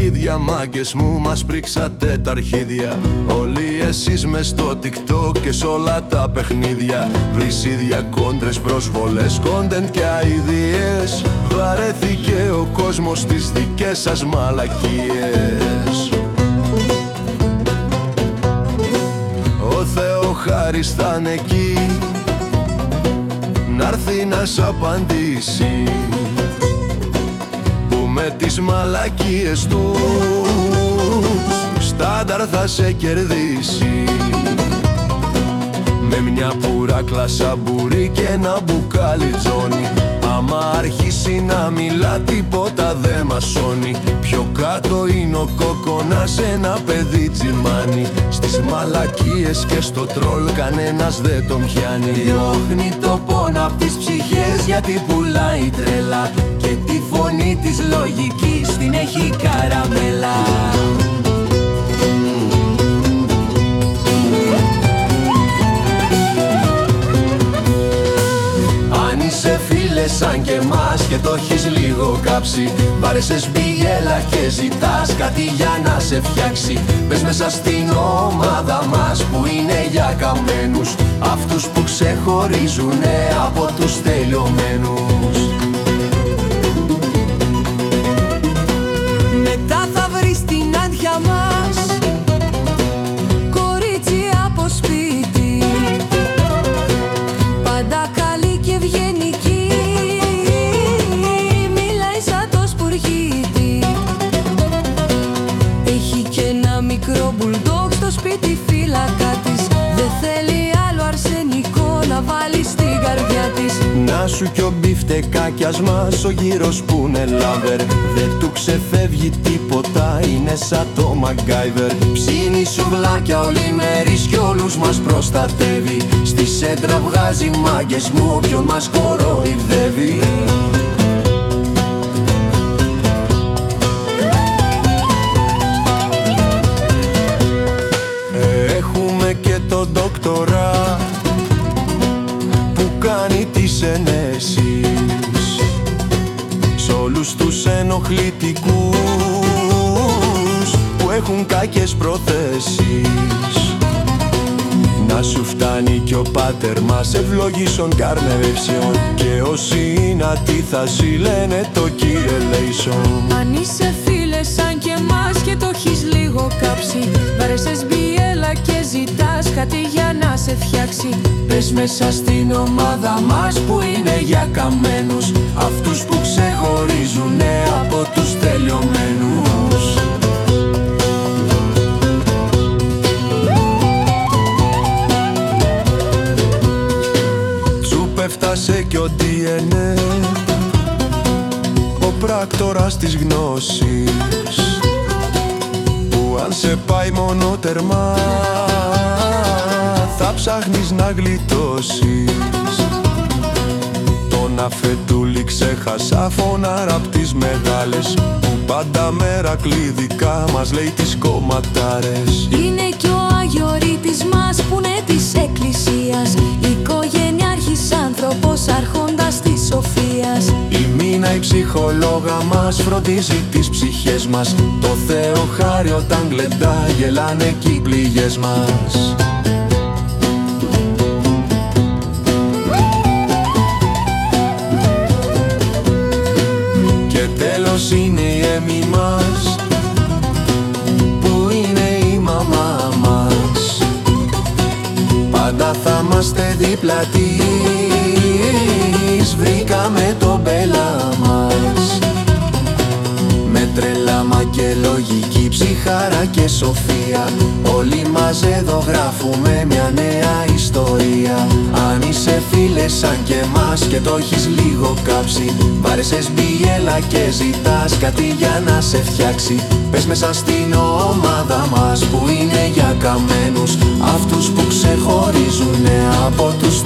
ίδια μάγκες μου μας πρίξατε τα αρχίδια. Όλοι εσείς μες στο TikTok και σε όλα τα παιχνίδια. Βρεις ίδια κόντρες, προσβολές, content και αηδίες. Βαρέθηκε ο κόσμος στις δικές σας μαλακίες. Ο Θεός χάρης θα είναι εκεί. Να'ρθει να σ' απαντήσει. Που με τις μαλακίες τους. Στάνταρ θα σε κερδίσει. Με μια πουράκλα σαμπουρί και ένα μπουκάλι τζόνι. Άμα αρχίσει να μιλά τίποτα δε μασώνει Πιο κάτω είναι ο κόκονας ένα παιδί τζιμάνι. Στις μαλακίες και στο τρόλ κανένας δεν τον πιάνει. Διώχνει το πόνο απ' τις ψυχές γιατί πουλάει τρέλα Και τη φωνή της λογικής την έχει καραμέλα. Σε φίλε σαν και εμάς και το έχεις λίγο κάψει Βάρεσες μπιέλα και ζητάς κάτι για να σε φτιάξει. Πες μέσα στην ομάδα μας που είναι για καμένους Αυτούς που ξεχωρίζουνε από τους τελειωμένους μικρό μπουλντόκ στο σπίτι φύλακα της. Δεν θέλει άλλο αρσενικό να βάλει στην καρδιά της. Να σου κι ο μπιφτεκάκιας μας ο γύρος που είναι λάβερ. Δεν του ξεφεύγει τίποτα είναι σαν το Μαγκάιβερ Ψήνει σουβλάκια όλη μέρης κι όλους μας προστατεύει. Στη σέντρα βγάζει μάγκες μου όποιον μας κοροϊδεύει ενοχλητικούς που έχουν κακές προθέσεις. Να σου φτάνει κι ο πάτερ μας ευλογήσεων καρνεύσεων Και όσοι είναι αντίθαση λένε το κύριε Λέισον. Αν είσαι φίλες σαν και εμάς και το έχεις λίγο κάψει Βάρεσες μπιέλα και ζητάς κάτι για να σε φτιάξει. Πες μέσα στην ομάδα μας που είναι για καμένους. Αυτούς που ξεχωρίζουνε από τους τελειωμένους. Τσουπ έφτασε κι ο DNA Ο πράκτορας της γνώσης. Που αν σε πάει μόνο τερμά Θα ψάχνεις να γλιτώσεις. Τον αφετούλη ξέχασα φωνάρα απ' τις μεγάλες Που πάντα μέρα κλειδικά μας λέει τις κομματάρες. Είναι κι ο Αγιορείτης μας που είναι της εκκλησίας. Οικογενειάρχης άνθρωπος αρχόντας της σοφίας. Η μήνα η ψυχολόγα μας φροντίζει τις ψυχές μας. Το Θεό χάρη όταν γλεντά γελάνε εκεί οι πληγές μας δίπλα της Βρήκαμε τον μπέλα μας. Με τρελάμα και λογική ψυχάρα και σοφία. Όλοι μας εδώ γράφουμε μια νέα ιστορία. Αν είσαι φίλε σαν και εμάς και το έχεις λίγο κάψει Βάρεσες μπιέλα και ζητάς κάτι για να σε φτιάξει. Πες μέσα στην ομάδα μας που είναι για καμένους από τους